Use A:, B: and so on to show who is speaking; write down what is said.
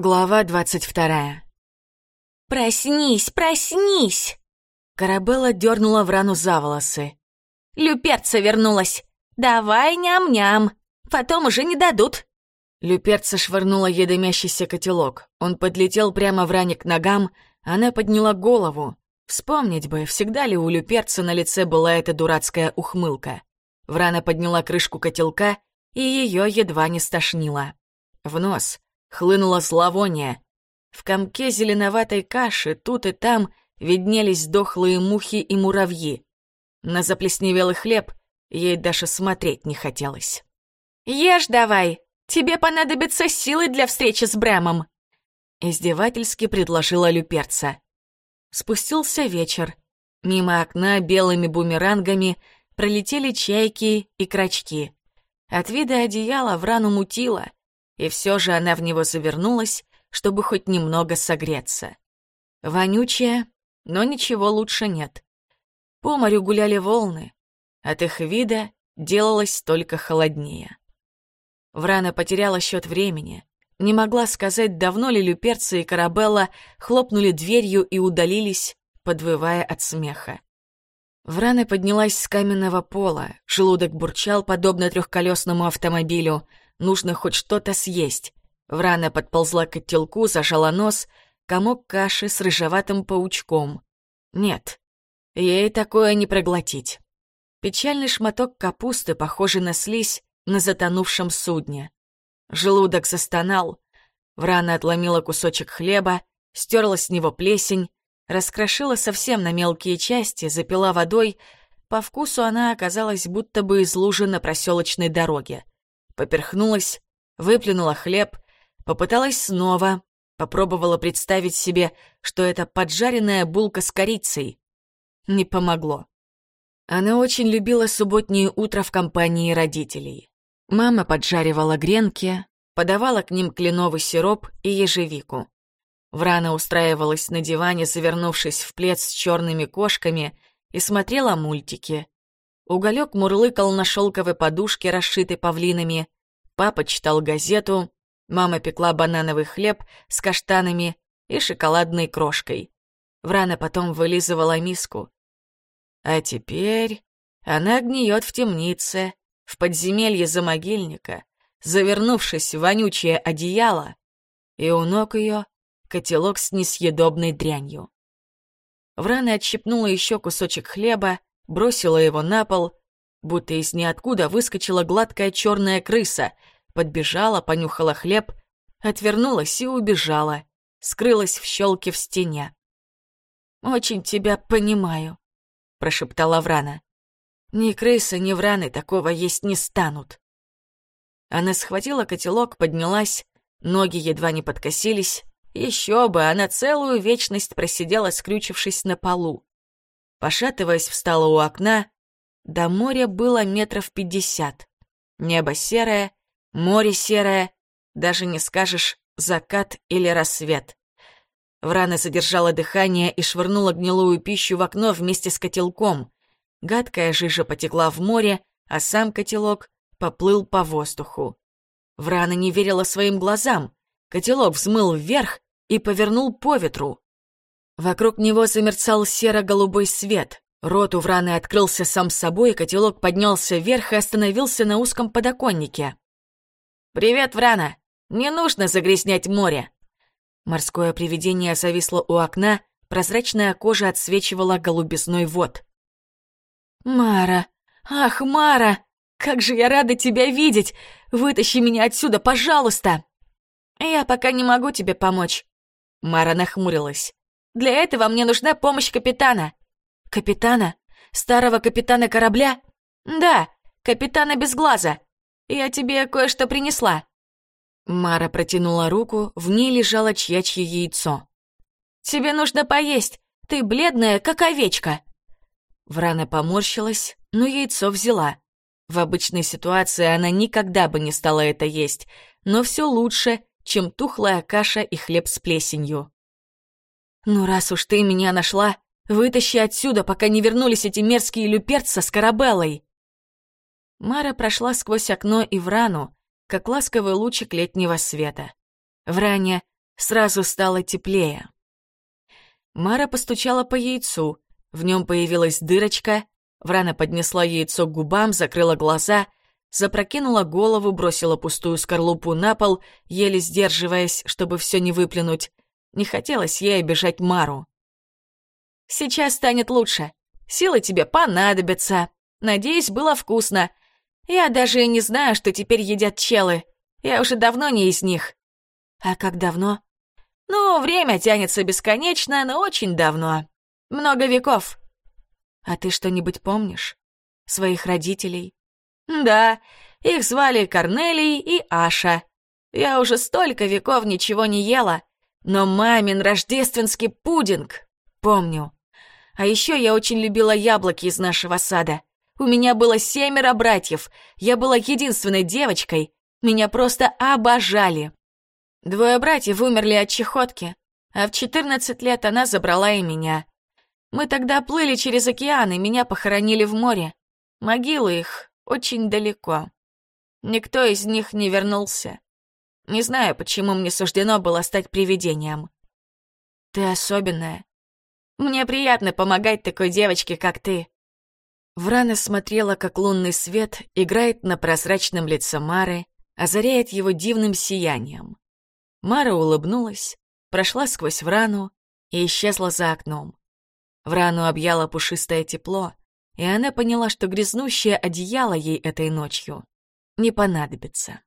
A: Глава двадцать вторая.
B: «Проснись, проснись!»
A: Карабелла дернула Врану за волосы.
B: «Люперца вернулась! Давай ням-ням! Потом уже не дадут!»
A: Люперца швырнула ей дымящийся котелок. Он подлетел прямо Вране к ногам, она подняла голову. Вспомнить бы, всегда ли у Люперца на лице была эта дурацкая ухмылка. Врана подняла крышку котелка, и ее едва не стошнило. В нос хлынуло зловоние. В комке зеленоватой каши тут и там виднелись дохлые мухи и муравьи. На заплесневелый хлеб ей даже смотреть не хотелось.
B: «Ешь давай! Тебе понадобятся силы для встречи с Брэмом!»
A: Издевательски предложила Люперца. Спустился вечер. Мимо окна белыми бумерангами пролетели чайки и крачки. От вида одеяла в рану мутило — и все же она в него завернулась, чтобы хоть немного согреться. Вонючая, но ничего лучше нет. По морю гуляли волны, от их вида делалось только холоднее. Врана потеряла счет времени, не могла сказать, давно ли Люперца и Карабелла хлопнули дверью и удалились, подвывая от смеха. Врана поднялась с каменного пола, желудок бурчал, подобно трехколесному автомобилю, Нужно хоть что-то съесть. Врана подползла к котелку, зажала нос, комок каши с рыжеватым паучком. Нет, ей такое не проглотить. Печальный шматок капусты, похожий на слизь на затонувшем судне. Желудок застонал. Врана отломила кусочек хлеба, стерла с него плесень, раскрошила совсем на мелкие части, запила водой. По вкусу она оказалась будто бы из лужи на проселочной дороге поперхнулась, выплюнула хлеб, попыталась снова, попробовала представить себе, что это поджаренная булка с корицей. Не помогло. Она очень любила субботнее утро в компании родителей. Мама поджаривала гренки, подавала к ним кленовый сироп и ежевику. Врана устраивалась на диване, завернувшись в плед с черными кошками, и смотрела мультики. Уголек мурлыкал на шелковой подушке, расшитой павлинами. Папа читал газету. Мама пекла банановый хлеб с каштанами и шоколадной крошкой. Врана потом вылизывала миску. А теперь она гниет в темнице, в подземелье за могильника, завернувшись в вонючее одеяло, и у ног ее котелок с несъедобной дрянью. Врана отщипнула еще кусочек хлеба, бросила его на пол, будто из ниоткуда выскочила гладкая черная крыса, подбежала, понюхала хлеб, отвернулась и убежала, скрылась в щелке в стене. «Очень тебя понимаю», — прошептала Врана. «Ни крысы, ни враны такого есть не станут». Она схватила котелок, поднялась, ноги едва не подкосились. Еще бы, она целую вечность просидела, скрючившись на полу. Пошатываясь, встала у окна. До моря было метров пятьдесят. Небо серое, море серое, даже не скажешь закат или рассвет. Врана задержала дыхание и швырнула гнилую пищу в окно вместе с котелком. Гадкая жижа потекла в море, а сам котелок поплыл по воздуху. Врана не верила своим глазам. Котелок взмыл вверх и повернул по ветру. Вокруг него замерцал серо-голубой свет. Рот у Враны открылся сам собой, котелок поднялся вверх и остановился на узком подоконнике. «Привет, Врана! Не нужно загрязнять море!» Морское привидение зависло у окна, прозрачная кожа отсвечивала голубизной вод. «Мара! Ах, Мара! Как же я рада тебя видеть! Вытащи меня отсюда, пожалуйста!» «Я пока не могу тебе помочь», — Мара нахмурилась. Для этого мне нужна помощь капитана». «Капитана? Старого капитана корабля?» «Да, капитана без глаза. Я тебе кое-что принесла». Мара протянула руку, в ней лежало чьячье яйцо. «Тебе нужно поесть, ты бледная, как овечка». Врана поморщилась, но яйцо взяла. В обычной ситуации она никогда бы не стала это есть, но все лучше, чем тухлая каша и хлеб с плесенью. «Ну, раз уж ты меня нашла, вытащи отсюда, пока не вернулись эти мерзкие люперца с корабеллой!» Мара прошла сквозь окно и в рану, как ласковый лучик летнего света. В ране Сразу стало теплее. Мара постучала по яйцу. В нем появилась дырочка. Врана поднесла яйцо к губам, закрыла глаза, запрокинула голову, бросила пустую скорлупу на пол, еле сдерживаясь, чтобы все не выплюнуть. Не хотелось ей обижать Мару. «Сейчас станет лучше. Силы тебе понадобятся. Надеюсь, было вкусно. Я даже не знаю, что теперь едят челы. Я уже давно не из них». «А как давно?» «Ну, время тянется бесконечно, но очень давно. Много веков». «А ты что-нибудь помнишь? Своих родителей?» «Да, их звали Корнелий и Аша. Я уже столько веков ничего не ела, но мамин рождественский пудинг помню. А еще я очень любила яблоки из нашего сада. У меня было семеро братьев, я была единственной девочкой, меня просто обожали. Двое братьев умерли от чехотки, а в 14 лет она забрала и меня. Мы тогда плыли через океан, и меня похоронили в море. Могилы их очень далеко. Никто из них не вернулся. Не знаю, почему мне суждено было стать привидением. Ты особенная. Мне приятно помогать такой девочке, как ты. Врана смотрела, как лунный свет играет на прозрачном лице Мары, озаряет его дивным сиянием. Мара улыбнулась, прошла сквозь Врану и исчезла за окном. Врану объяло пушистое тепло, и она поняла, что грязнущее одеяло ей этой ночью не понадобится.